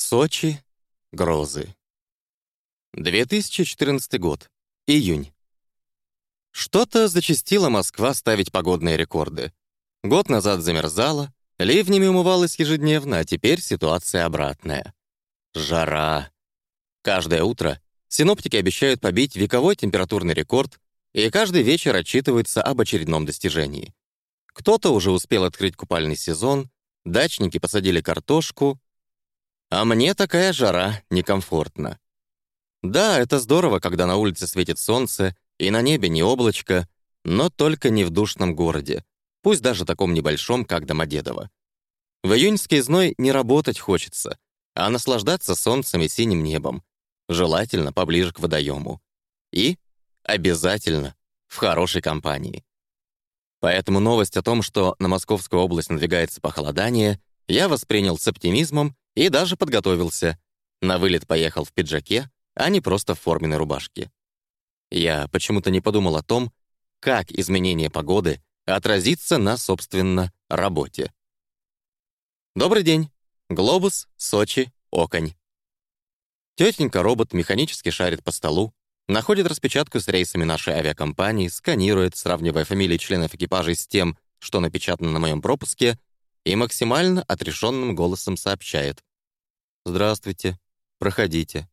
Сочи. Грозы. 2014 год. Июнь. Что-то зачастила Москва ставить погодные рекорды. Год назад замерзала, ливнями умывалась ежедневно, а теперь ситуация обратная. Жара. Каждое утро синоптики обещают побить вековой температурный рекорд, и каждый вечер отчитываются об очередном достижении. Кто-то уже успел открыть купальный сезон, дачники посадили картошку, а мне такая жара некомфортна. Да, это здорово, когда на улице светит солнце, и на небе не облачко, но только не в душном городе, пусть даже таком небольшом, как Домодедово. В июньский зной не работать хочется, а наслаждаться солнцем и синим небом, желательно поближе к водоему. И обязательно в хорошей компании. Поэтому новость о том, что на Московскую область надвигается похолодание, я воспринял с оптимизмом и даже подготовился. На вылет поехал в пиджаке, а не просто в форменной рубашке. Я почему-то не подумал о том, как изменение погоды отразится на, собственно, работе. Добрый день. Глобус, Сочи, Оконь. Тетенька-робот механически шарит по столу, находит распечатку с рейсами нашей авиакомпании, сканирует, сравнивая фамилии членов экипажей с тем, что напечатано на моем пропуске, и максимально отрешенным голосом сообщает. «Здравствуйте. Проходите».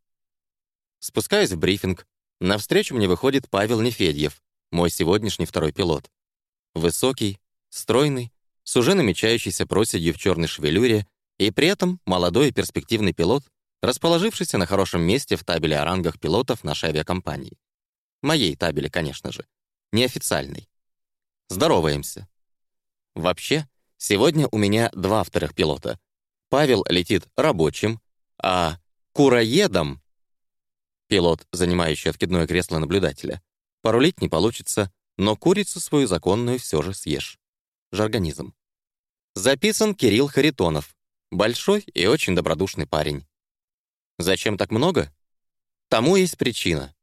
Спускаюсь в брифинг. Навстречу мне выходит Павел Нефедьев, мой сегодняшний второй пилот. Высокий, стройный, с уже намечающейся проседью в черной шевелюре и при этом молодой и перспективный пилот, расположившийся на хорошем месте в табеле о рангах пилотов нашей авиакомпании. Моей табеле, конечно же. Неофициальной. Здороваемся. Вообще, сегодня у меня два вторых пилота. Павел летит рабочим, а кураедом, пилот, занимающий откидное кресло наблюдателя, порулить не получится, но курицу свою законную все же съешь. Жаргонизм. Записан Кирилл Харитонов, большой и очень добродушный парень. Зачем так много? Тому есть причина.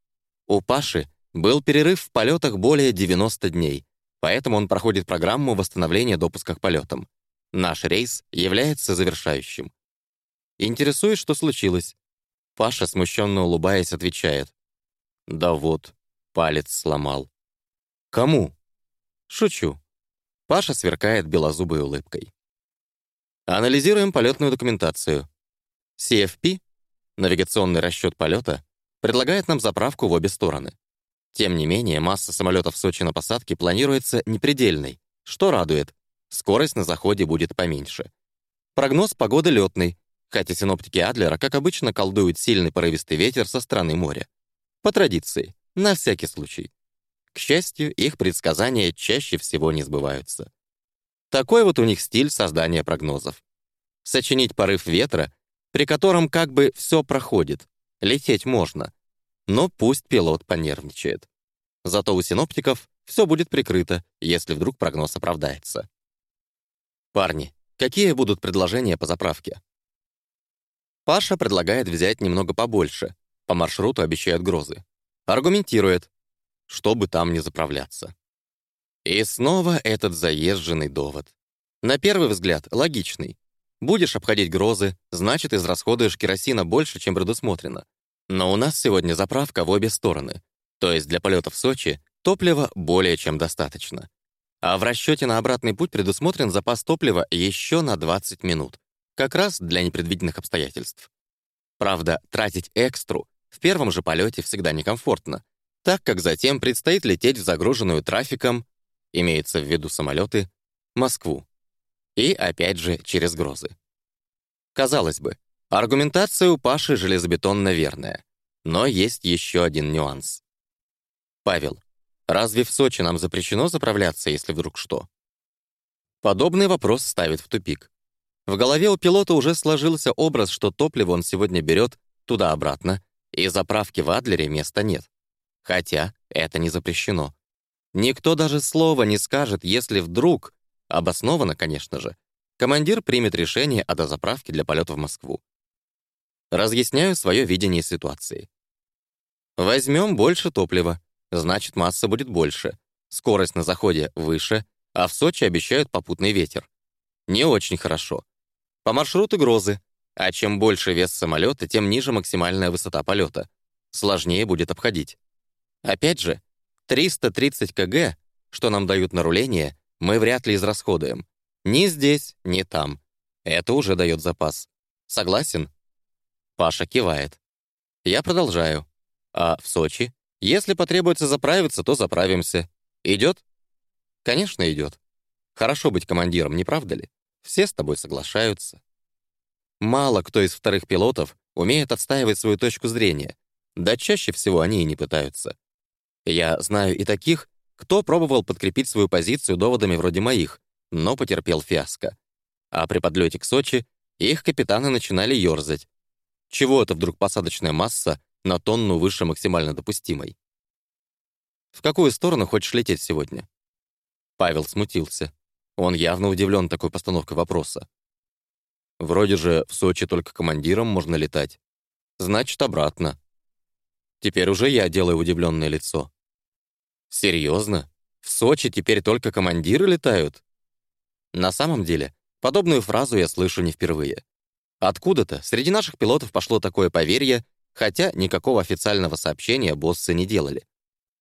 У Паши был перерыв в полетах более 90 дней, поэтому он проходит программу восстановления допуска к полетам. Наш рейс является завершающим. Интересует, что случилось. Паша, смущенно улыбаясь, отвечает. «Да вот, палец сломал». «Кому?» «Шучу». Паша сверкает белозубой улыбкой. Анализируем полетную документацию. CFP, навигационный расчет полета, предлагает нам заправку в обе стороны. Тем не менее, масса самолетов Сочи на посадке планируется непредельной, что радует. Скорость на заходе будет поменьше. Прогноз погоды летный, хотя синоптики Адлера, как обычно, колдуют сильный порывистый ветер со стороны моря. По традиции, на всякий случай. К счастью, их предсказания чаще всего не сбываются. Такой вот у них стиль создания прогнозов. Сочинить порыв ветра, при котором как бы все проходит, лететь можно, но пусть пилот понервничает. Зато у синоптиков все будет прикрыто, если вдруг прогноз оправдается. Парни, какие будут предложения по заправке? Паша предлагает взять немного побольше. По маршруту обещают грозы. Аргументирует, чтобы там не заправляться. И снова этот заезженный довод. На первый взгляд, логичный. Будешь обходить грозы, значит, израсходуешь керосина больше, чем предусмотрено. Но у нас сегодня заправка в обе стороны. То есть для полета в Сочи топлива более чем достаточно. А в расчете на обратный путь предусмотрен запас топлива еще на 20 минут как раз для непредвиденных обстоятельств. Правда, тратить экстру в первом же полете всегда некомфортно, так как затем предстоит лететь в загруженную трафиком, имеется в виду самолеты, Москву. И опять же через грозы. Казалось бы, аргументация у Паши железобетонно верная, но есть еще один нюанс. Павел, разве в Сочи нам запрещено заправляться, если вдруг что? Подобный вопрос ставит в тупик. В голове у пилота уже сложился образ, что топливо он сегодня берет туда-обратно, и заправки в Адлере места нет. Хотя это не запрещено. Никто даже слова не скажет, если вдруг, обоснованно, конечно же, командир примет решение о дозаправке для полета в Москву. Разъясняю свое видение ситуации. Возьмем больше топлива, значит, масса будет больше, скорость на заходе выше, а в Сочи обещают попутный ветер. Не очень хорошо. По маршруту грозы. А чем больше вес самолета, тем ниже максимальная высота полета. Сложнее будет обходить. Опять же, 330 кг, что нам дают на руление, мы вряд ли израсходуем. Ни здесь, ни там. Это уже дает запас. Согласен? Паша кивает. Я продолжаю. А в Сочи? Если потребуется заправиться, то заправимся. Идет? Конечно, идет. Хорошо быть командиром, не правда ли? Все с тобой соглашаются. Мало кто из вторых пилотов умеет отстаивать свою точку зрения, да чаще всего они и не пытаются. Я знаю и таких, кто пробовал подкрепить свою позицию доводами вроде моих, но потерпел фиаско. А при подлете к Сочи их капитаны начинали ёрзать. Чего это вдруг посадочная масса на тонну выше максимально допустимой? В какую сторону хочешь лететь сегодня? Павел смутился. Он явно удивлен такой постановкой вопроса. Вроде же в Сочи только командиром можно летать. Значит, обратно. Теперь уже я делаю удивленное лицо. Серьезно? В Сочи теперь только командиры летают? На самом деле, подобную фразу я слышу не впервые. Откуда-то среди наших пилотов пошло такое поверье, хотя никакого официального сообщения боссы не делали.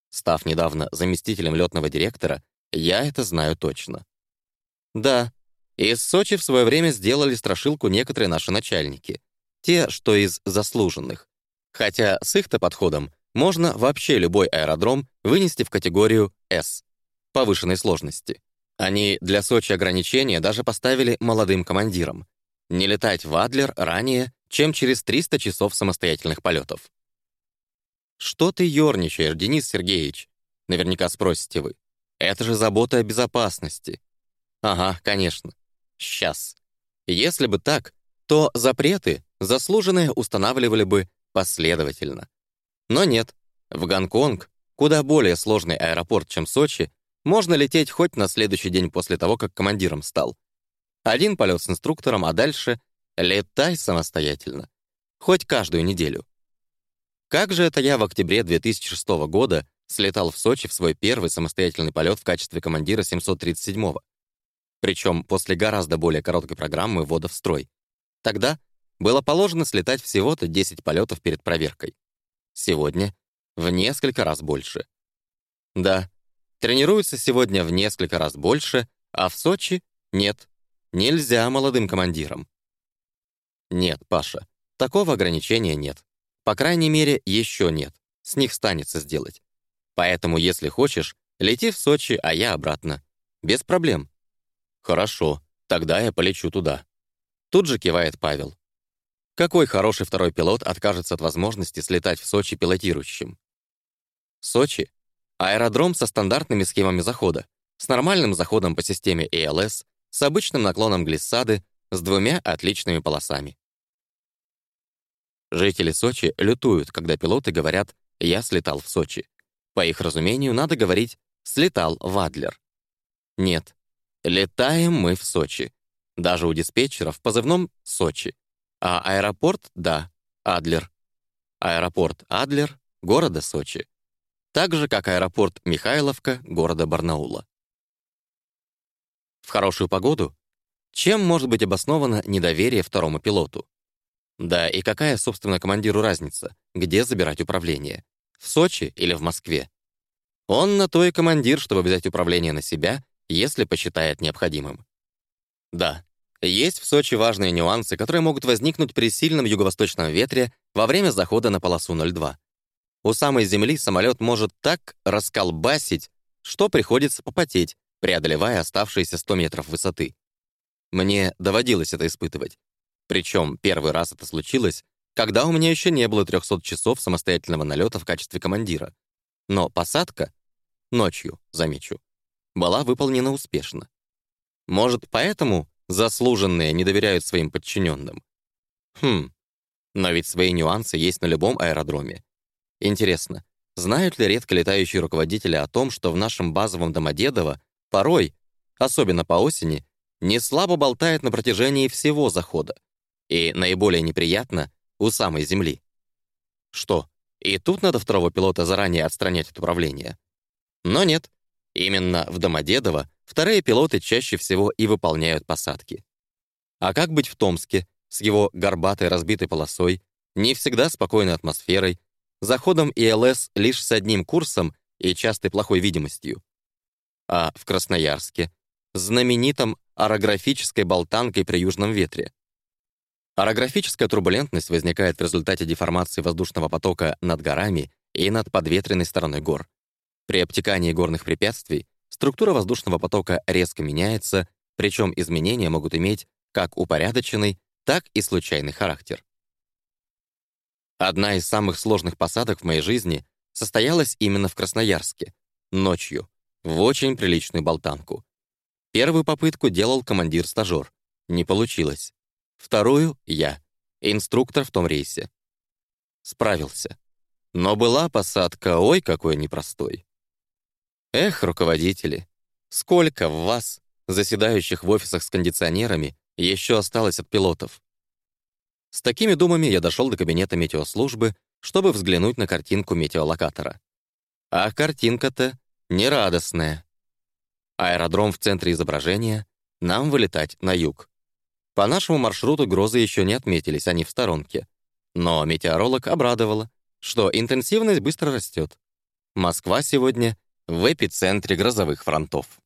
Став недавно заместителем летного директора, я это знаю точно. Да, из Сочи в свое время сделали страшилку некоторые наши начальники. Те, что из заслуженных. Хотя с их-то подходом можно вообще любой аэродром вынести в категорию «С» — повышенной сложности. Они для Сочи ограничения даже поставили молодым командирам. Не летать в Адлер ранее, чем через 300 часов самостоятельных полетов. «Что ты ёрничаешь, Денис Сергеевич?» — наверняка спросите вы. «Это же забота о безопасности». Ага, конечно. Сейчас. Если бы так, то запреты заслуженные устанавливали бы последовательно. Но нет. В Гонконг, куда более сложный аэропорт, чем Сочи, можно лететь хоть на следующий день после того, как командиром стал. Один полет с инструктором, а дальше летай самостоятельно. Хоть каждую неделю. Как же это я в октябре 2006 года слетал в Сочи в свой первый самостоятельный полет в качестве командира 737-го? причем после гораздо более короткой программы ввода в строй. Тогда было положено слетать всего-то 10 полетов перед проверкой. Сегодня в несколько раз больше. Да, тренируются сегодня в несколько раз больше, а в Сочи нет. Нельзя молодым командирам. Нет, Паша, такого ограничения нет. По крайней мере, еще нет. С них станется сделать. Поэтому, если хочешь, лети в Сочи, а я обратно. Без проблем. «Хорошо, тогда я полечу туда». Тут же кивает Павел. Какой хороший второй пилот откажется от возможности слетать в Сочи пилотирующим? Сочи — аэродром со стандартными схемами захода, с нормальным заходом по системе ALS, с обычным наклоном глиссады, с двумя отличными полосами. Жители Сочи лютуют, когда пилоты говорят «я слетал в Сочи». По их разумению, надо говорить «слетал в Адлер». Нет, Летаем мы в Сочи. Даже у диспетчера в позывном «Сочи». А аэропорт — да, Адлер. Аэропорт Адлер города Сочи. Так же, как аэропорт Михайловка города Барнаула. В хорошую погоду? Чем может быть обосновано недоверие второму пилоту? Да и какая, собственно, командиру разница, где забирать управление? В Сочи или в Москве? Он на то и командир, чтобы взять управление на себя если посчитает необходимым. Да, есть в Сочи важные нюансы, которые могут возникнуть при сильном юго-восточном ветре во время захода на полосу 02. У самой земли самолет может так расколбасить, что приходится попотеть, преодолевая оставшиеся 100 метров высоты. Мне доводилось это испытывать. Причем первый раз это случилось, когда у меня еще не было 300 часов самостоятельного налета в качестве командира. Но посадка — ночью, замечу была выполнена успешно. Может, поэтому заслуженные не доверяют своим подчиненным? Хм, но ведь свои нюансы есть на любом аэродроме. Интересно, знают ли редко летающие руководители о том, что в нашем базовом Домодедово порой, особенно по осени, не слабо болтает на протяжении всего захода, и наиболее неприятно — у самой земли. Что, и тут надо второго пилота заранее отстранять от управления? Но нет, Именно в Домодедово вторые пилоты чаще всего и выполняют посадки. А как быть в Томске, с его горбатой разбитой полосой, не всегда спокойной атмосферой, заходом ИЛС лишь с одним курсом и частой плохой видимостью. А в Красноярске — знаменитом орографической болтанкой при южном ветре. Орографическая турбулентность возникает в результате деформации воздушного потока над горами и над подветренной стороной гор. При обтекании горных препятствий структура воздушного потока резко меняется, причем изменения могут иметь как упорядоченный, так и случайный характер. Одна из самых сложных посадок в моей жизни состоялась именно в Красноярске, ночью, в очень приличную болтанку. Первую попытку делал командир-стажёр. Не получилось. Вторую — я, инструктор в том рейсе. Справился. Но была посадка, ой, какой непростой. Эх, руководители, сколько в вас, заседающих в офисах с кондиционерами, еще осталось от пилотов? С такими думами я дошел до кабинета метеослужбы, чтобы взглянуть на картинку метеолокатора. А картинка-то нерадостная. Аэродром в центре изображения, нам вылетать на юг. По нашему маршруту грозы еще не отметились, они в сторонке. Но метеоролог обрадовала, что интенсивность быстро растет. Москва сегодня в эпицентре грозовых фронтов.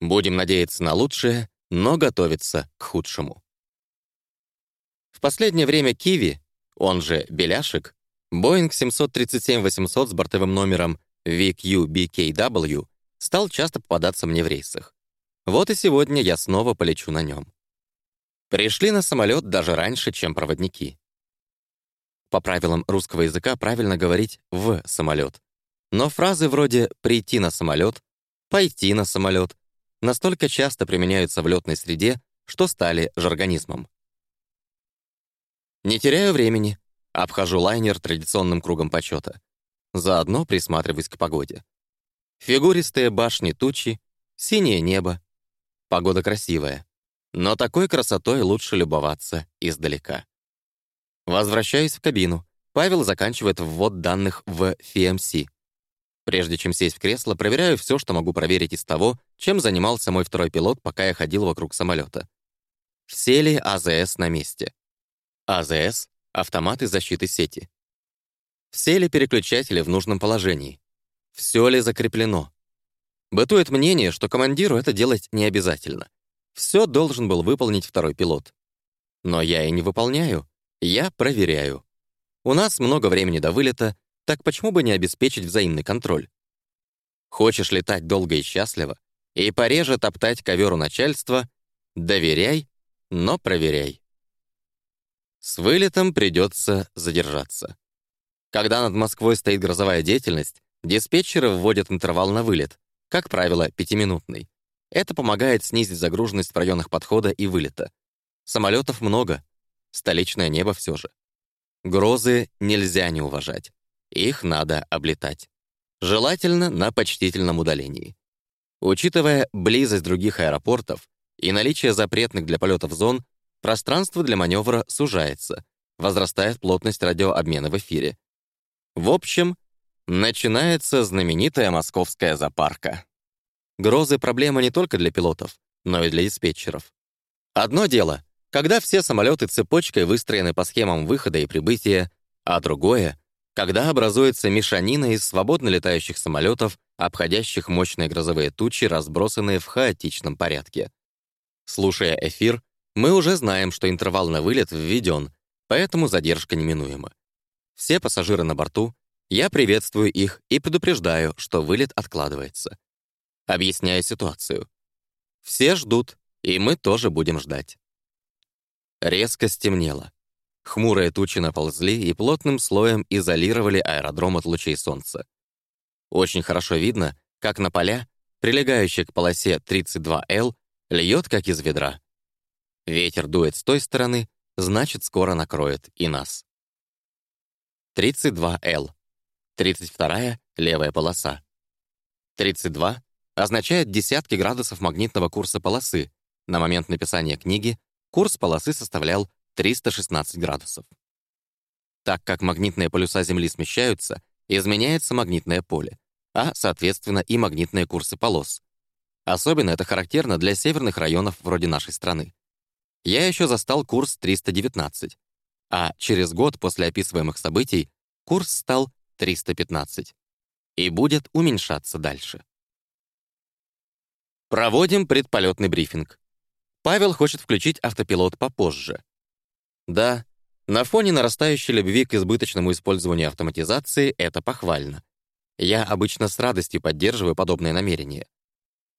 Будем надеяться на лучшее, но готовиться к худшему последнее время Киви, он же Беляшек, Boeing 737-800 с бортовым номером VQBKW стал часто попадаться мне в рейсах. Вот и сегодня я снова полечу на нем. Пришли на самолет даже раньше, чем проводники. По правилам русского языка правильно говорить «в самолет». Но фразы вроде «прийти на самолет», «пойти на самолет» настолько часто применяются в летной среде, что стали жаргонизмом. Не теряю времени. Обхожу лайнер традиционным кругом почета. Заодно присматриваюсь к погоде. Фигуристые башни тучи, синее небо. Погода красивая. Но такой красотой лучше любоваться издалека. Возвращаюсь в кабину. Павел заканчивает ввод данных в FMC. Прежде чем сесть в кресло, проверяю все, что могу проверить из того, чем занимался мой второй пилот, пока я ходил вокруг самолета. Все ли АЗС на месте? АЗС — автоматы защиты сети. Все ли переключатели в нужном положении? Все ли закреплено? Бытует мнение, что командиру это делать не обязательно. Все должен был выполнить второй пилот. Но я и не выполняю, я проверяю. У нас много времени до вылета, так почему бы не обеспечить взаимный контроль? Хочешь летать долго и счастливо, и пореже топтать ковер у начальства, доверяй, но проверяй. С вылетом придется задержаться. Когда над Москвой стоит грозовая деятельность, диспетчеры вводят интервал на вылет, как правило, пятиминутный. Это помогает снизить загруженность в районах подхода и вылета. Самолетов много, столичное небо все же. Грозы нельзя не уважать. Их надо облетать. Желательно на почтительном удалении. Учитывая близость других аэропортов и наличие запретных для полетов зон, Пространство для маневра сужается, возрастает плотность радиообмена в эфире. В общем, начинается знаменитая московская запарка. Грозы — проблема не только для пилотов, но и для диспетчеров. Одно дело, когда все самолеты цепочкой выстроены по схемам выхода и прибытия, а другое — когда образуется мешанина из свободно летающих самолетов, обходящих мощные грозовые тучи, разбросанные в хаотичном порядке. Слушая эфир, мы уже знаем, что интервал на вылет введен, поэтому задержка неминуема. Все пассажиры на борту, я приветствую их и предупреждаю, что вылет откладывается. Объясняю ситуацию. Все ждут, и мы тоже будем ждать. Резко стемнело. Хмурые тучи наползли и плотным слоем изолировали аэродром от лучей солнца. Очень хорошо видно, как на поля, прилегающие к полосе 32Л, льет как из ведра. Ветер дует с той стороны, значит, скоро накроет и нас. 32Л. 32 — левая полоса. 32 означает десятки градусов магнитного курса полосы. На момент написания книги курс полосы составлял 316 градусов. Так как магнитные полюса Земли смещаются, изменяется магнитное поле, а, соответственно, и магнитные курсы полос. Особенно это характерно для северных районов вроде нашей страны. я еще застал курс 319, а через год после описываемых событий курс стал 315 и будет уменьшаться дальше. Проводим предполетный брифинг. Павел хочет включить автопилот попозже. Да, на фоне нарастающей любви к избыточному использованию автоматизации это похвально. Я обычно с радостью поддерживаю подобные намерения.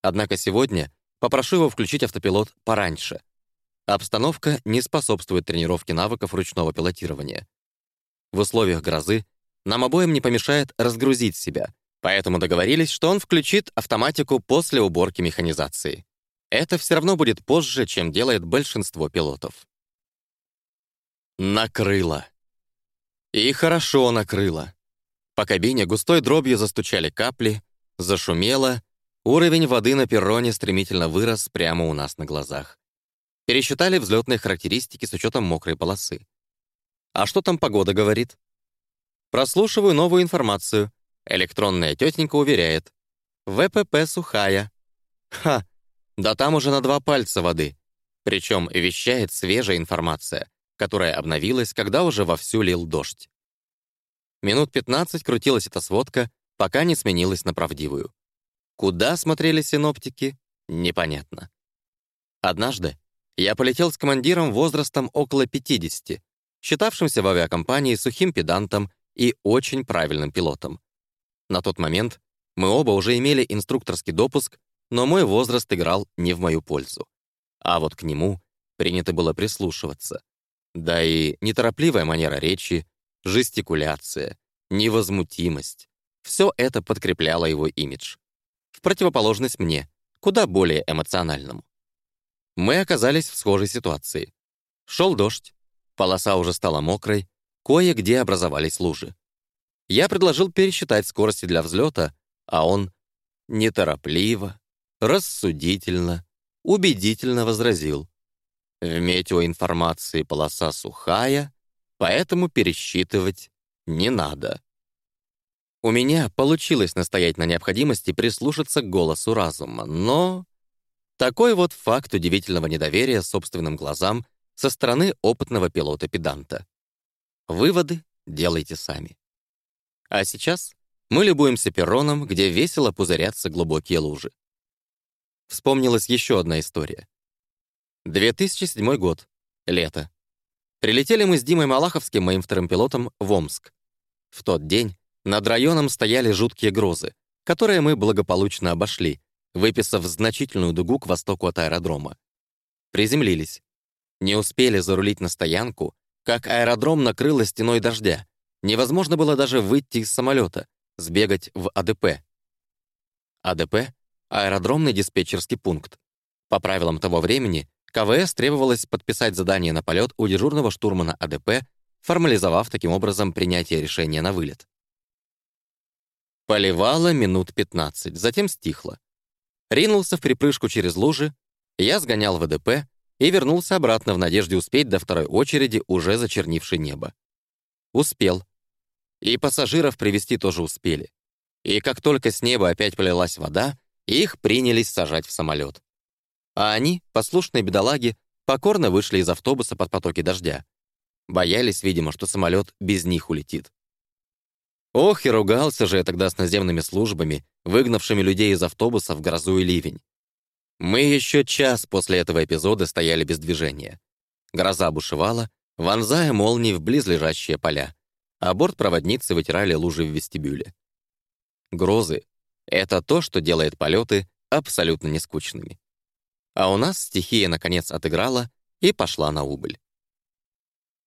Однако сегодня попрошу его включить автопилот пораньше. Обстановка не способствует тренировке навыков ручного пилотирования. В условиях грозы нам обоим не помешает разгрузить себя, поэтому договорились, что он включит автоматику после уборки механизации. Это все равно будет позже, чем делает большинство пилотов. Накрыло. И хорошо накрыло. По кабине густой дробью застучали капли, зашумело, уровень воды на перроне стремительно вырос прямо у нас на глазах. Пересчитали взлетные характеристики с учетом мокрой полосы. А что там погода говорит? Прослушиваю новую информацию. Электронная тетенька уверяет. ВПП сухая. Ха, да там уже на два пальца воды. Причем вещает свежая информация, которая обновилась, когда уже вовсю лил дождь. Минут 15 крутилась эта сводка, пока не сменилась на правдивую. Куда смотрели синоптики, непонятно. Однажды я полетел с командиром возрастом около 50, считавшимся в авиакомпании сухим педантом и очень правильным пилотом. На тот момент мы оба уже имели инструкторский допуск, но мой возраст играл не в мою пользу. А вот к нему принято было прислушиваться. Да и неторопливая манера речи, жестикуляция, невозмутимость — все это подкрепляло его имидж. В противоположность мне, куда более эмоциональному. Мы оказались в схожей ситуации. Шел дождь, полоса уже стала мокрой, Кое-где образовались лужи. Я предложил пересчитать скорости для взлета, а он неторопливо, рассудительно, убедительно возразил. В метеоинформации полоса сухая, поэтому пересчитывать не надо. У меня получилось настоять на необходимости прислушаться к голосу разума, но... Такой вот факт удивительного недоверия собственным глазам со стороны опытного пилота-педанта. Выводы делайте сами. А сейчас мы любуемся перроном, где весело пузырятся глубокие лужи. Вспомнилась еще одна история. 2007 год. Лето. Прилетели мы с Димой Малаховским, моим вторым пилотом, в Омск. В тот день над районом стояли жуткие грозы, которые мы благополучно обошли, выписав значительную дугу к востоку от аэродрома. Приземлились. Не успели зарулить на стоянку, как аэродром накрыло стеной дождя. Невозможно было даже выйти из самолета, сбегать в АДП. АДП — аэродромный диспетчерский пункт. По правилам того времени, КВС требовалось подписать задание на полет у дежурного штурмана АДП, формализовав таким образом принятие решения на вылет. Поливало минут 15, затем стихло. Ринулся в припрыжку через лужи, я сгонял в АДП, и вернулся обратно в надежде успеть до второй очереди, уже зачернившей небо. Успел. И пассажиров привести тоже успели. И как только с неба опять полилась вода, их принялись сажать в самолет. А они, послушные бедолаги, покорно вышли из автобуса под потоки дождя. Боялись, видимо, что самолет без них улетит. Ох, и ругался же я тогда с наземными службами, выгнавшими людей из автобуса в грозу и ливень. Мы еще час после этого эпизода стояли без движения. Гроза бушевала, вонзая молнии в близлежащие поля, а бортпроводницы вытирали лужи в вестибюле. Грозы — это то, что делает полеты абсолютно нескучными. А у нас стихия, наконец, отыграла и пошла на убыль.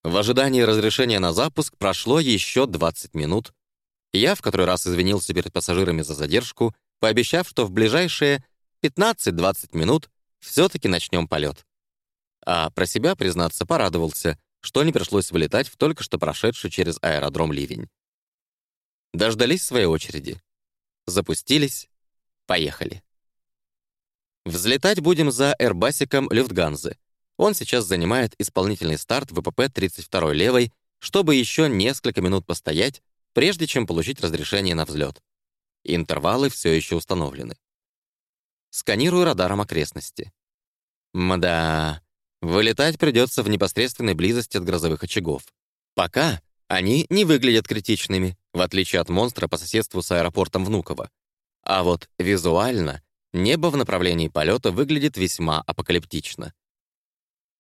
В ожидании разрешения на запуск прошло еще 20 минут. Я в который раз извинился перед пассажирами за задержку, пообещав, что в ближайшие 15-20 минут все-таки начнем полет. А про себя, признаться, порадовался, что не пришлось вылетать в только что прошедший через аэродром ливень. Дождались своей очереди. Запустились, поехали. Взлетать будем за Эрбасиком Люфтганзы. Он сейчас занимает исполнительный старт ВПП 32 левой, чтобы еще несколько минут постоять, прежде чем получить разрешение на взлет. Интервалы все еще установлены. Сканирую радаром окрестности. Мда, Вылетать придется в непосредственной близости от грозовых очагов. Пока они не выглядят критичными, в отличие от монстра по соседству с аэропортом Внуково. А вот визуально небо в направлении полета выглядит весьма апокалиптично.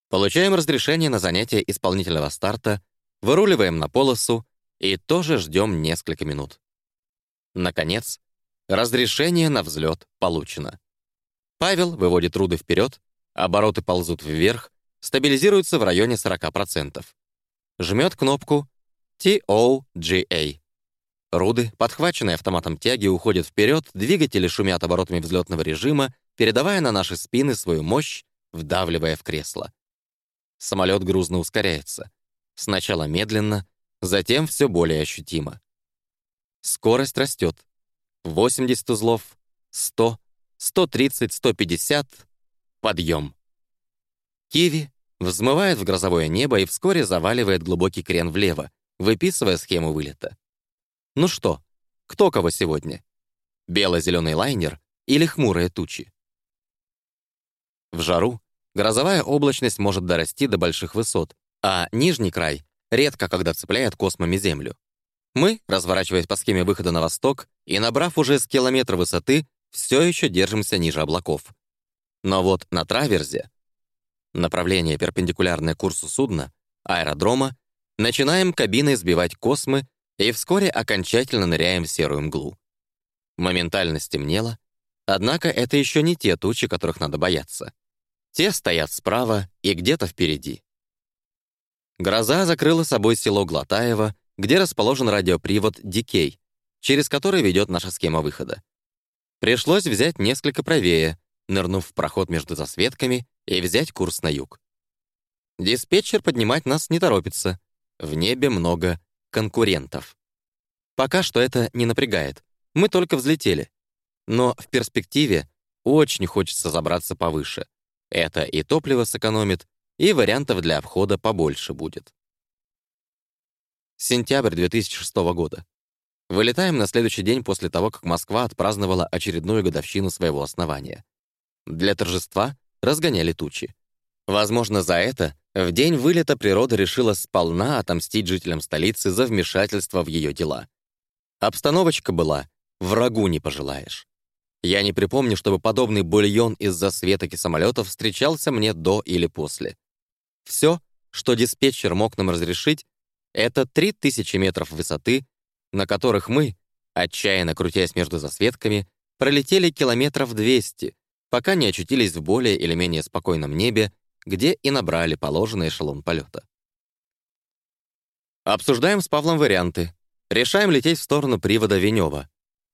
Получаем разрешение на занятие исполнительного старта, выруливаем на полосу и тоже ждем несколько минут. Наконец, разрешение на взлет получено. Павел выводит руды вперед, обороты ползут вверх, стабилизируются в районе 40%. Жмет кнопку TOGA. Руды, подхваченные автоматом тяги, уходят вперед, двигатели шумят оборотами взлетного режима, передавая на наши спины свою мощь, вдавливая в кресло. Самолет грузно ускоряется. Сначала медленно, затем все более ощутимо. Скорость растет. 80 узлов, 100, 130, 150. Подъем. Киви взмывает в грозовое небо и вскоре заваливает глубокий крен влево, выписывая схему вылета. Ну что, кто кого сегодня? Бело-зеленый лайнер или хмурые тучи? В жару грозовая облачность может дорасти до больших высот, а нижний край редко когда цепляет космами Землю. Мы, разворачиваясь по схеме выхода на восток и набрав уже с километра высоты, все еще держимся ниже облаков. Но вот на траверзе, направление перпендикулярное курсу судна, аэродрома, начинаем кабиной сбивать космы и вскоре окончательно ныряем в серую мглу. Моментально стемнело, однако это еще не те тучи, которых надо бояться. Те стоят справа и где-то впереди. Гроза закрыла собой село Глотаево, где расположен радиопривод «Дикей», через который ведет наша схема выхода. Пришлось взять несколько правее, нырнув в проход между засветками и взять курс на юг. Диспетчер поднимать нас не торопится. В небе много конкурентов. Пока что это не напрягает. Мы только взлетели. Но в перспективе очень хочется забраться повыше. Это и топливо сэкономит, и вариантов для обхода побольше будет. Сентябрь 2006 года. Вылетаем на следующий день после того, как Москва отпраздновала очередную годовщину своего основания. Для торжества разгоняли тучи. Возможно, за это в день вылета природа решила сполна отомстить жителям столицы за вмешательство в ее дела. Обстановочка была «врагу не пожелаешь». Я не припомню, чтобы подобный бульон из-за светок и самолетов встречался мне до или после. Все, что диспетчер мог нам разрешить, это 3000 метров высоты, на которых мы, отчаянно крутясь между засветками, пролетели километров 200, пока не очутились в более или менее спокойном небе где и набрали положенный эшелон полета. Обсуждаем с Павлом варианты. Решаем лететь в сторону привода Венева.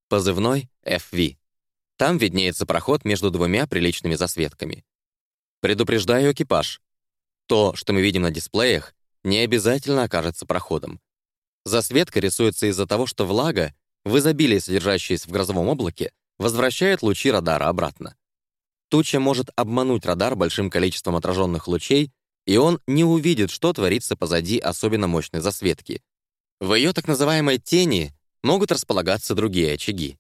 Позывной FV. Там виднеется проход между двумя приличными засветками. Предупреждаю экипаж. То, что мы видим на дисплеях, не обязательно окажется проходом. Засветка рисуется из-за того, что влага, в изобилии содержащаяся в грозовом облаке, возвращает лучи радара обратно. Туча может обмануть радар большим количеством отраженных лучей, и он не увидит, что творится позади особенно мощной засветки. В ее так называемой тени могут располагаться другие очаги.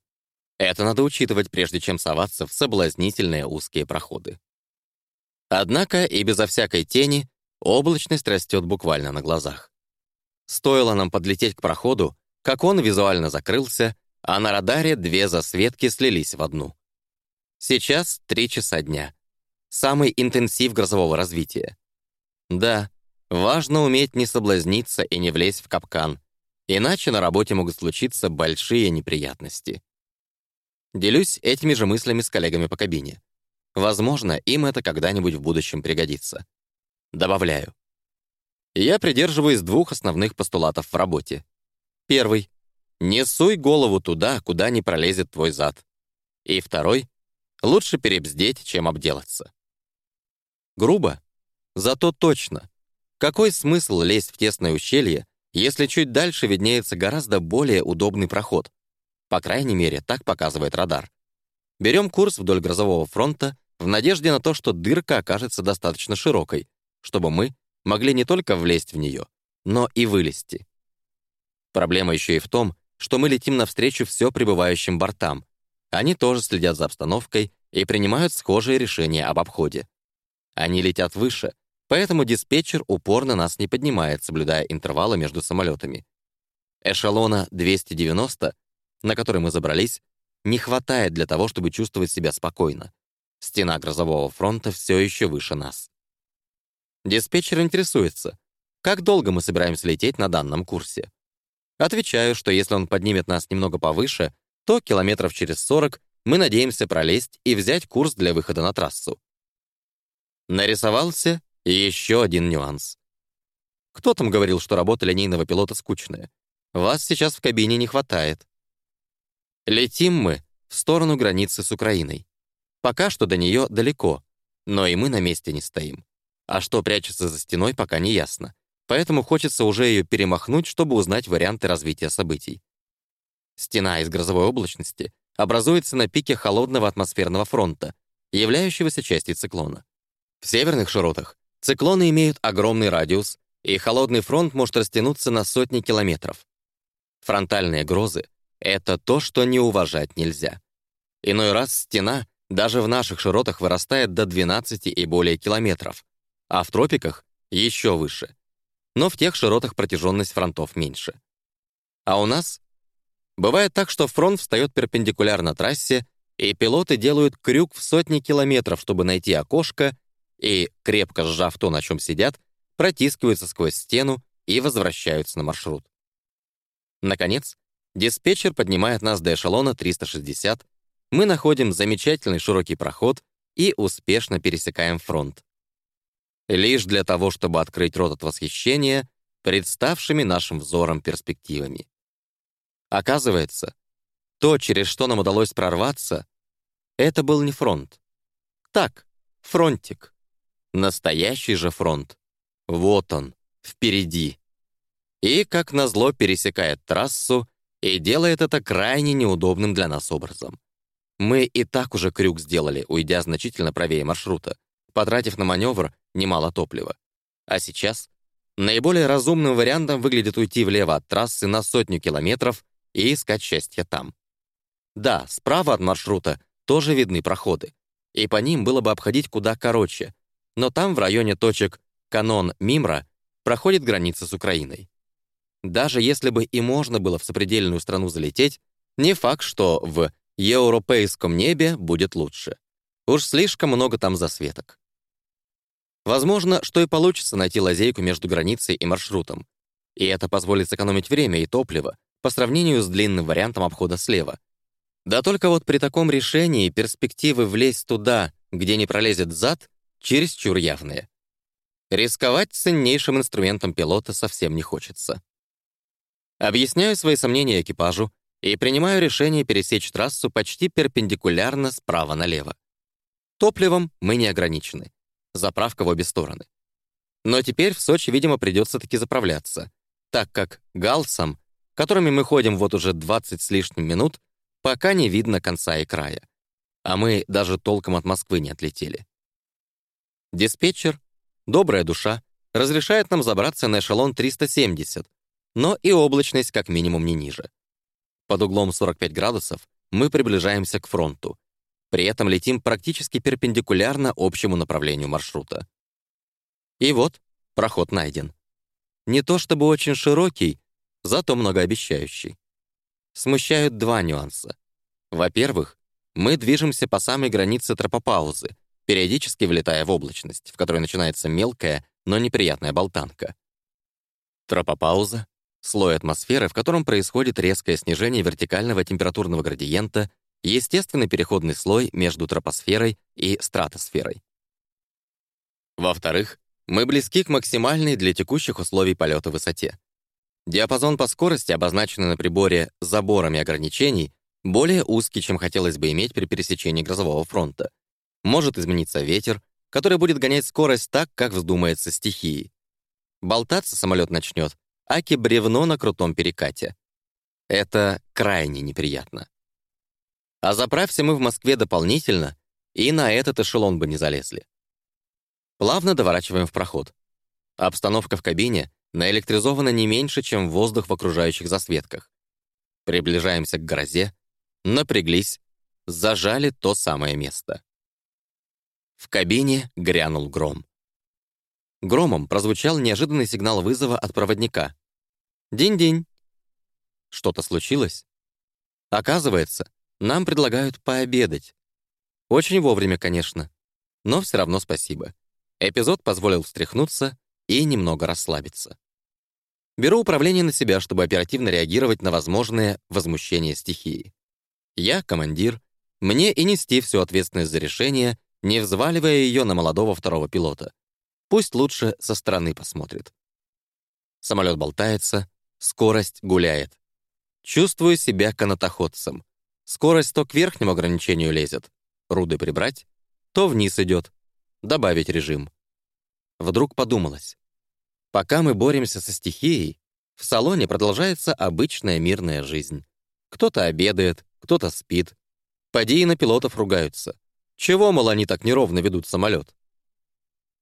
Это надо учитывать, прежде чем соваться в соблазнительные узкие проходы. Однако и безо всякой тени облачность растет буквально на глазах. Стоило нам подлететь к проходу, как он визуально закрылся, а на радаре две засветки слились в одну. Сейчас три часа дня. Самый интенсив грозового развития. Да, важно уметь не соблазниться и не влезть в капкан, иначе на работе могут случиться большие неприятности. Делюсь этими же мыслями с коллегами по кабине. Возможно, им это когда-нибудь в будущем пригодится. Добавляю. Я придерживаюсь двух основных постулатов в работе. Первый — не суй голову туда, куда не пролезет твой зад. И второй Лучше перебздеть, чем обделаться. Грубо? Зато точно. Какой смысл лезть в тесное ущелье, если чуть дальше виднеется гораздо более удобный проход? По крайней мере, так показывает радар. Берем курс вдоль грозового фронта в надежде на то, что дырка окажется достаточно широкой, чтобы мы могли не только влезть в нее, но и вылезти. Проблема еще и в том, что мы летим навстречу все прибывающим бортам, они тоже следят за обстановкой и принимают схожие решения об обходе. Они летят выше, Поэтому диспетчер упорно нас не поднимает, соблюдая интервалы между самолетами. Эшелона 290, на который мы забрались, не хватает для того, чтобы чувствовать себя спокойно. Стена грозового фронта все еще выше нас. Диспетчер интересуется, как долго мы собираемся лететь на данном курсе. Отвечаю, что если он поднимет нас немного повыше, то километров через 40 мы надеемся пролезть и взять курс для выхода на трассу. Нарисовался еще один нюанс. Кто там говорил, что работа линейного пилота скучная? Вас сейчас в кабине не хватает. Летим мы в сторону границы с Украиной. Пока что до нее далеко, но и мы на месте не стоим. А что прячется за стеной, пока не ясно. Поэтому хочется уже ее перемахнуть, чтобы узнать варианты развития событий. Стена из грозовой облачности образуется на пике холодного атмосферного фронта, являющегося частью циклона. В северных широтах циклоны имеют огромный радиус, и холодный фронт может растянуться на сотни километров. Фронтальные грозы — это то, что не уважать нельзя. Иной раз стена даже в наших широтах вырастает до 12 и более километров, а в тропиках — еще выше. Но в тех широтах протяженность фронтов меньше. А у нас Бывает так, что фронт встает перпендикулярно трассе, и пилоты делают крюк в сотни километров, чтобы найти окошко, и, крепко сжав то, на чем сидят, протискиваются сквозь стену и возвращаются на маршрут. Наконец, диспетчер поднимает нас до эшелона 360, мы находим замечательный широкий проход и успешно пересекаем фронт. Лишь для того, чтобы открыть рот от восхищения представшими нашим взором перспективами. Оказывается, то, через что нам удалось прорваться, это был не фронт. Так, фронтик. Настоящий же фронт. Вот он, впереди. И, как назло, пересекает трассу и делает это крайне неудобным для нас образом. Мы и так уже крюк сделали, уйдя значительно правее маршрута, потратив на маневр немало топлива. А сейчас наиболее разумным вариантом выглядит уйти влево от трассы на сотню километров и искать счастье там. Да, справа от маршрута тоже видны проходы, и по ним было бы обходить куда короче, но там в районе точек Канон-Мимра проходит граница с Украиной. Даже если бы и можно было в сопредельную страну залететь, не факт, что в европейском небе будет лучше. Уж слишком много там засветок. Возможно, что и получится найти лазейку между границей и маршрутом. И это позволит сэкономить время и топливо, по сравнению с длинным вариантом обхода слева. Да только вот при таком решении перспективы влезть туда, где не пролезет зад, чересчур явные. Рисковать ценнейшим инструментом пилота совсем не хочется. Объясняю свои сомнения экипажу и принимаю решение пересечь трассу почти перпендикулярно справа налево. Топливом мы не ограничены. Заправка в обе стороны. Но теперь в Сочи, видимо, придется таки заправляться, так как галсом которыми мы ходим вот уже 20 с лишним минут, пока не видно конца и края. А мы даже толком от Москвы не отлетели. Диспетчер, добрая душа, разрешает нам забраться на эшелон 370, но и облачность как минимум не ниже. Под углом 45 градусов мы приближаемся к фронту. При этом летим практически перпендикулярно общему направлению маршрута. И вот, проход найден. Не то чтобы очень широкий, зато многообещающий. Смущают два нюанса. Во-первых, мы движемся по самой границе тропопаузы, периодически влетая в облачность, в которой начинается мелкая, но неприятная болтанка. Тропопауза — слой атмосферы, в котором происходит резкое снижение вертикального температурного градиента и естественный переходный слой между тропосферой и стратосферой. Во-вторых, мы близки к максимальной для текущих условий полета высоте. Диапазон по скорости, обозначенный на приборе заборами ограничений, более узкий, чем хотелось бы иметь при пересечении грозового фронта. Может измениться ветер, который будет гонять скорость так, как вздумается стихии. Болтаться самолет начнет, аки бревно на крутом перекате. Это крайне неприятно. А заправься мы в Москве дополнительно, и на этот эшелон бы не залезли. Плавно доворачиваем в проход. Обстановка в кабине наэлектризовано не меньше, чем воздух в окружающих засветках. Приближаемся к грозе, напряглись, зажали то самое место. В кабине грянул гром. Громом прозвучал неожиданный сигнал вызова от проводника. «Динь-динь!» Что-то случилось? Оказывается, нам предлагают пообедать. Очень вовремя, конечно. Но все равно спасибо. Эпизод позволил встряхнуться и немного расслабиться. Беру управление на себя, чтобы оперативно реагировать на возможное возмущение стихии. Я командир, мне и нести всю ответственность за решение, не взваливая ее на молодого второго пилота. Пусть лучше со стороны посмотрит. Самолет болтается, скорость гуляет. Чувствую себя канатоходцем. Скорость то к верхнему ограничению лезет, руды прибрать, то вниз идет, добавить режим. Вдруг подумалось. Пока мы боремся со стихией, в салоне продолжается обычная мирная жизнь. Кто-то обедает, кто-то спит. Поди и на пилотов ругаются. Чего, мол, они так неровно ведут самолет?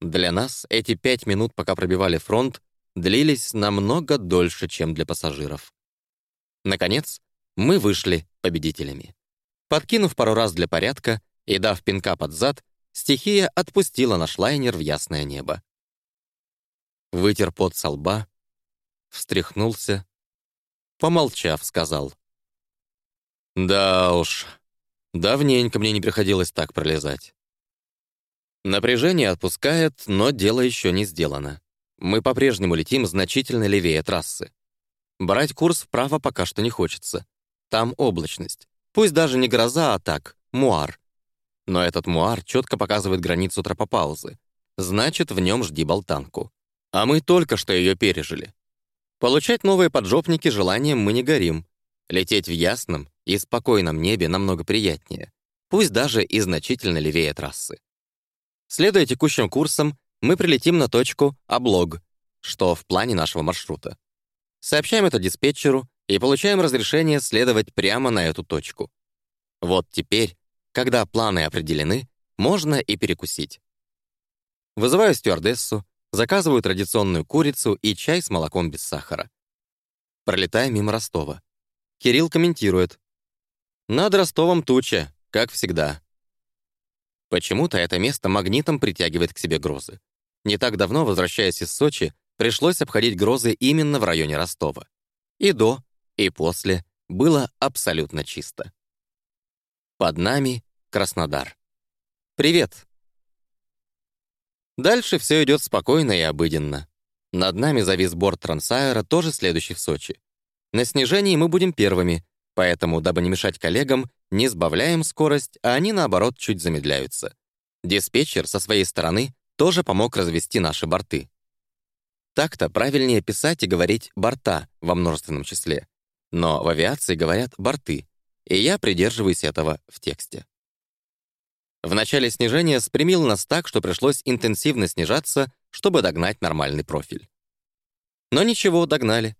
Для нас эти пять минут, пока пробивали фронт, длились намного дольше, чем для пассажиров. Наконец, мы вышли победителями. Подкинув пару раз для порядка и дав пинка под зад, стихия отпустила наш лайнер в ясное небо. Вытер пот со лба, встряхнулся, помолчав, сказал. «Да уж, давненько мне не приходилось так пролезать. Напряжение отпускает, но дело еще не сделано. Мы по-прежнему летим значительно левее трассы. Брать курс вправо пока что не хочется. Там облачность. Пусть даже не гроза, а так, муар. Но этот муар четко показывает границу тропопаузы. Значит, в нем жди болтанку. А мы только что ее пережили. Получать новые поджопники желанием мы не горим. Лететь в ясном и спокойном небе намного приятнее. Пусть даже и значительно левее трассы. Следуя текущим курсам, мы прилетим на точку «Облог», что в плане нашего маршрута. Сообщаем это диспетчеру и получаем разрешение следовать прямо на эту точку. Вот теперь, когда планы определены, можно и перекусить. Вызываю стюардессу, заказываю традиционную курицу и чай с молоком без сахара. Пролетаем мимо Ростова. Кирилл комментирует. «Над Ростовом туча, как всегда. Почему-то это место магнитом притягивает к себе грозы. Не так давно, возвращаясь из Сочи, пришлось обходить грозы именно в районе Ростова. И до, и после было абсолютно чисто. Под нами Краснодар. Привет! Дальше все идет спокойно и обыденно. Над нами завис борт Трансайра, тоже следующий в Сочи. На снижении мы будем первыми, поэтому, дабы не мешать коллегам, не сбавляем скорость, а они, наоборот, чуть замедляются. Диспетчер со своей стороны тоже помог развести наши борты. Так-то правильнее писать и говорить «борта» во множественном числе. Но в авиации говорят «борты», и я придерживаюсь этого в тексте. В начале снижения спрямил нас так, что пришлось интенсивно снижаться, чтобы догнать нормальный профиль. Но ничего, догнали.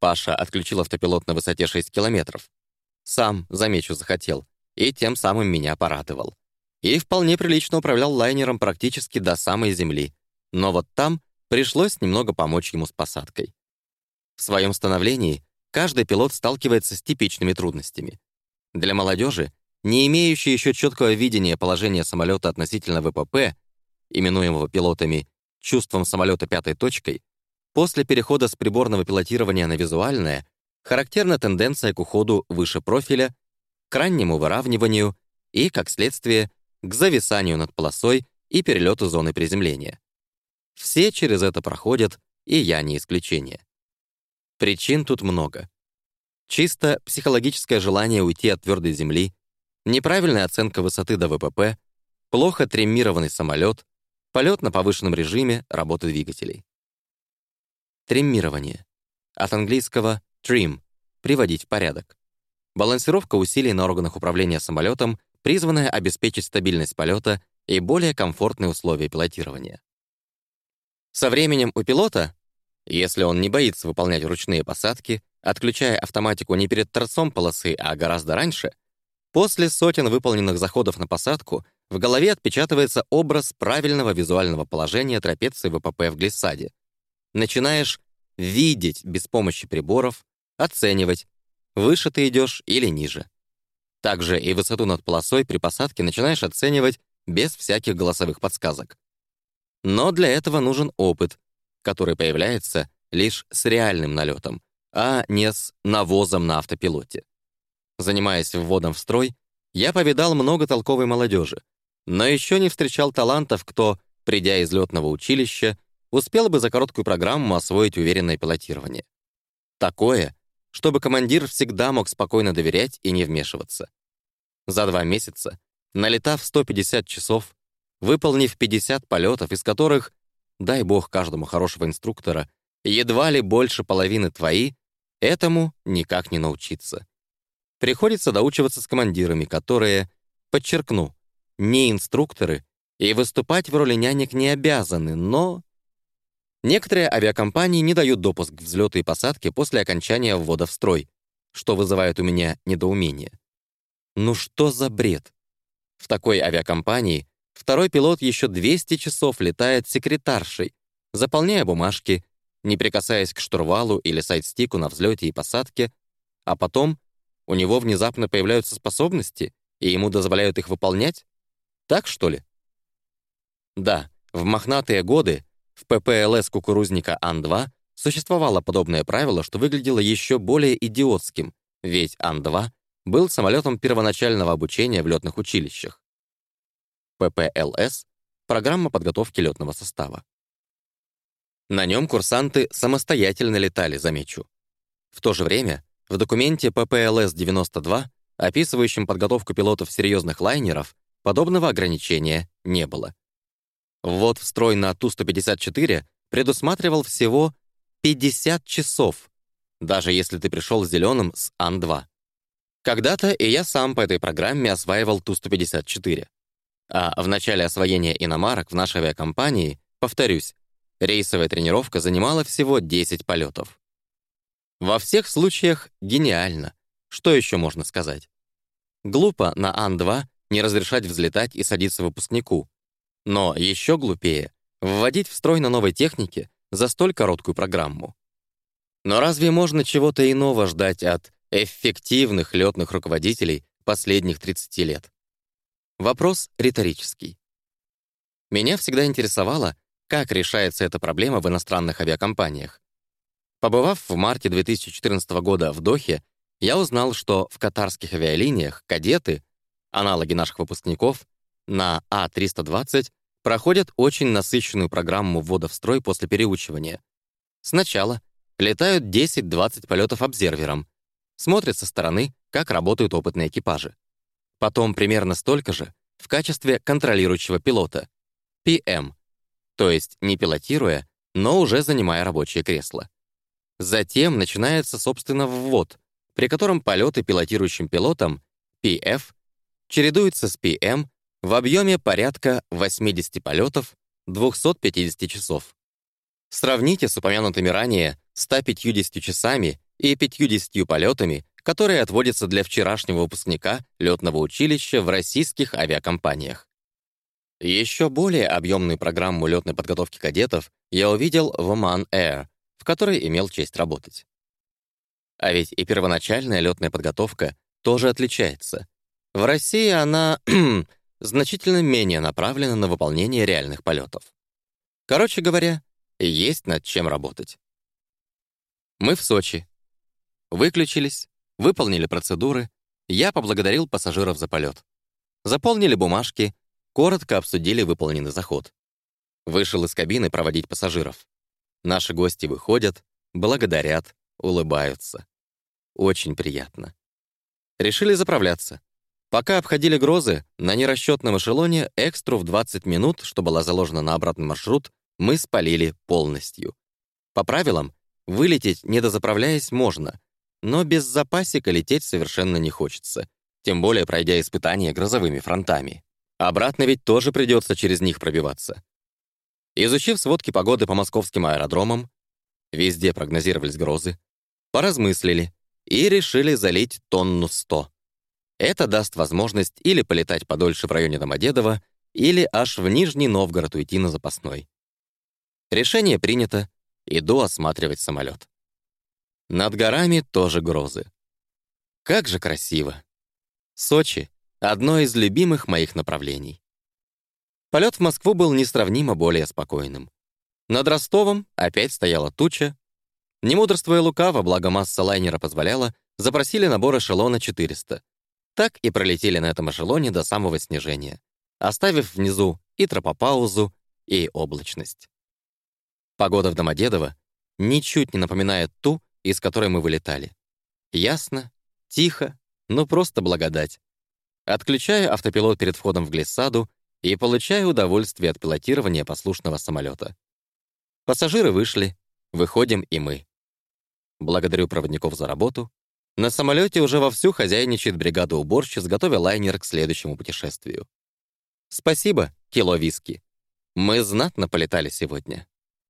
Паша отключил автопилот на высоте 6 километров. Сам, замечу, захотел. И тем самым меня порадовал. И вполне прилично управлял лайнером практически до самой земли. Но вот там пришлось немного помочь ему с посадкой. В своем становлении каждый пилот сталкивается с типичными трудностями. Для молодежи, не имеющей еще четкого видения положения самолета относительно ВПП, именуемого пилотами чувством самолета пятой точкой, после перехода с приборного пилотирования на визуальное характерна тенденция к уходу выше профиля, к раннему выравниванию и, как следствие, к зависанию над полосой и перелету зоны приземления. Все через это проходят, и я не исключение. Причин тут много. Чисто психологическое желание уйти от твердой земли, неправильная оценка высоты до ВПП, плохо триммированный самолет, полет на повышенном режиме работы двигателей. Триммирование. От английского Trim — приводить в порядок. Балансировка усилий на органах управления самолетом, призванная обеспечить стабильность полета и более комфортные условия пилотирования. Со временем у пилота, если он не боится выполнять ручные посадки, отключая автоматику не перед торцом полосы, а гораздо раньше, после сотен выполненных заходов на посадку в голове отпечатывается образ правильного визуального положения трапеции ВПП в глиссаде. Начинаешь видеть без помощи приборов, оценивать, выше ты идешь или ниже. Также и высоту над полосой при посадке начинаешь оценивать без всяких голосовых подсказок. Но для этого нужен опыт, который появляется лишь с реальным налетом, а не с навозом на автопилоте. Занимаясь вводом в строй, я повидал много толковой молодежи, но еще не встречал талантов, кто, придя из летного училища, успел бы за короткую программу освоить уверенное пилотирование. Такое, чтобы командир всегда мог спокойно доверять и не вмешиваться. За два месяца, налетав 150 часов, выполнив 50 полетов, из которых, дай бог каждому хорошего инструктора, едва ли больше половины твои, этому никак не научиться. Приходится доучиваться с командирами, которые, подчеркну, не инструкторы и выступать в роли нянек не обязаны, но... Некоторые авиакомпании не дают допуск к взлету и посадке после окончания ввода в строй, что вызывает у меня недоумение. Ну что за бред? В такой авиакомпании второй пилот еще 200 часов летает секретаршей, заполняя бумажки, не прикасаясь к штурвалу или сайдстику на взлете и посадке, а потом у него внезапно появляются способности, и ему дозволяют их выполнять? Так, что ли? Да, в мохнатые годы в ППЛС кукурузника Ан-2 существовало подобное правило, что выглядело еще более идиотским, ведь Ан-2 был самолетом первоначального обучения в летных училищах. ППЛС — программа подготовки летного состава. На нем курсанты самостоятельно летали, замечу. В то же время в документе ППЛС-92, описывающем подготовку пилотов серьезных лайнеров, подобного ограничения не было. Ввод в строй на Ту-154 предусматривал всего 50 часов, даже если ты пришел зеленым с Ан-2. Когда-то и я сам по этой программе осваивал Ту-154. А в начале освоения иномарок в нашей авиакомпании, повторюсь, рейсовая тренировка занимала всего 10 полетов. Во всех случаях гениально. Что еще можно сказать? Глупо на Ан-2 не разрешать взлетать и садиться выпускнику. Но еще глупее — вводить в строй на новой технике за столь короткую программу. Но разве можно чего-то иного ждать от эффективных летных руководителей последних 30 лет? Вопрос риторический. Меня всегда интересовало, как решается эта проблема в иностранных авиакомпаниях. Побывав в марте 2014 года в Дохе, я узнал, что в катарских авиалиниях кадеты, аналоги наших выпускников, на А320 проходят очень насыщенную программу ввода в строй после переучивания. Сначала летают 10-20 полетов обзервером, смотрят со стороны, как работают опытные экипажи. Потом примерно столько же в качестве контролирующего пилота, PM, то есть не пилотируя, но уже занимая рабочее кресло. Затем начинается, собственно, ввод, при котором полеты пилотирующим пилотом PF чередуются с PM в объеме порядка 80 полетов 250 часов. Сравните с упомянутыми ранее 150 часами и 50 полетами, которые отводятся для вчерашнего выпускника летного училища в российских авиакомпаниях. Еще более объемную программу летной подготовки кадетов я увидел в Oman Air, которой имел честь работать. А ведь и первоначальная летная подготовка тоже отличается. В России она значительно менее направлена на выполнение реальных полетов. Короче говоря, есть над чем работать. Мы в Сочи. Выключились, выполнили процедуры, я поблагодарил пассажиров за полет. Заполнили бумажки, коротко обсудили выполненный заход. Вышел из кабины проводить пассажиров. Наши гости выходят, благодарят, улыбаются. Очень приятно. Решили заправляться. Пока обходили грозы, на нерасчетном эшелоне экстру в 20 минут, что была заложена на обратный маршрут, мы спалили полностью. По правилам, вылететь, не дозаправляясь, можно, но без запасика лететь совершенно не хочется, тем более пройдя испытания грозовыми фронтами. Обратно ведь тоже придется через них пробиваться. Изучив сводки погоды по московским аэродромам, везде прогнозировались грозы, поразмыслили и решили залить тонну сто. Это даст возможность или полетать подольше в районе Домодедово, или аж в Нижний Новгород уйти на запасной. Решение принято, иду осматривать самолет. Над горами тоже грозы. Как же красиво. Сочи — одно из любимых моих направлений. Полет в Москву был несравнимо более спокойным. Над Ростовом опять стояла туча. Не мудрствуя лукаво, благо масса лайнера позволяла, запросили набор эшелона 400. Так и пролетели на этом эшелоне до самого снижения, оставив внизу и тропопаузу, и облачность. Погода в Домодедово ничуть не напоминает ту, из которой мы вылетали. Ясно, тихо, но просто благодать. Отключаю автопилот перед входом в глиссаду и получаю удовольствие от пилотирования послушного самолета. Пассажиры вышли, выходим и мы. Благодарю проводников за работу. На самолете уже вовсю хозяйничает бригада уборщиц, готовя лайнер к следующему путешествию. Спасибо, кило виски. Мы знатно полетали сегодня.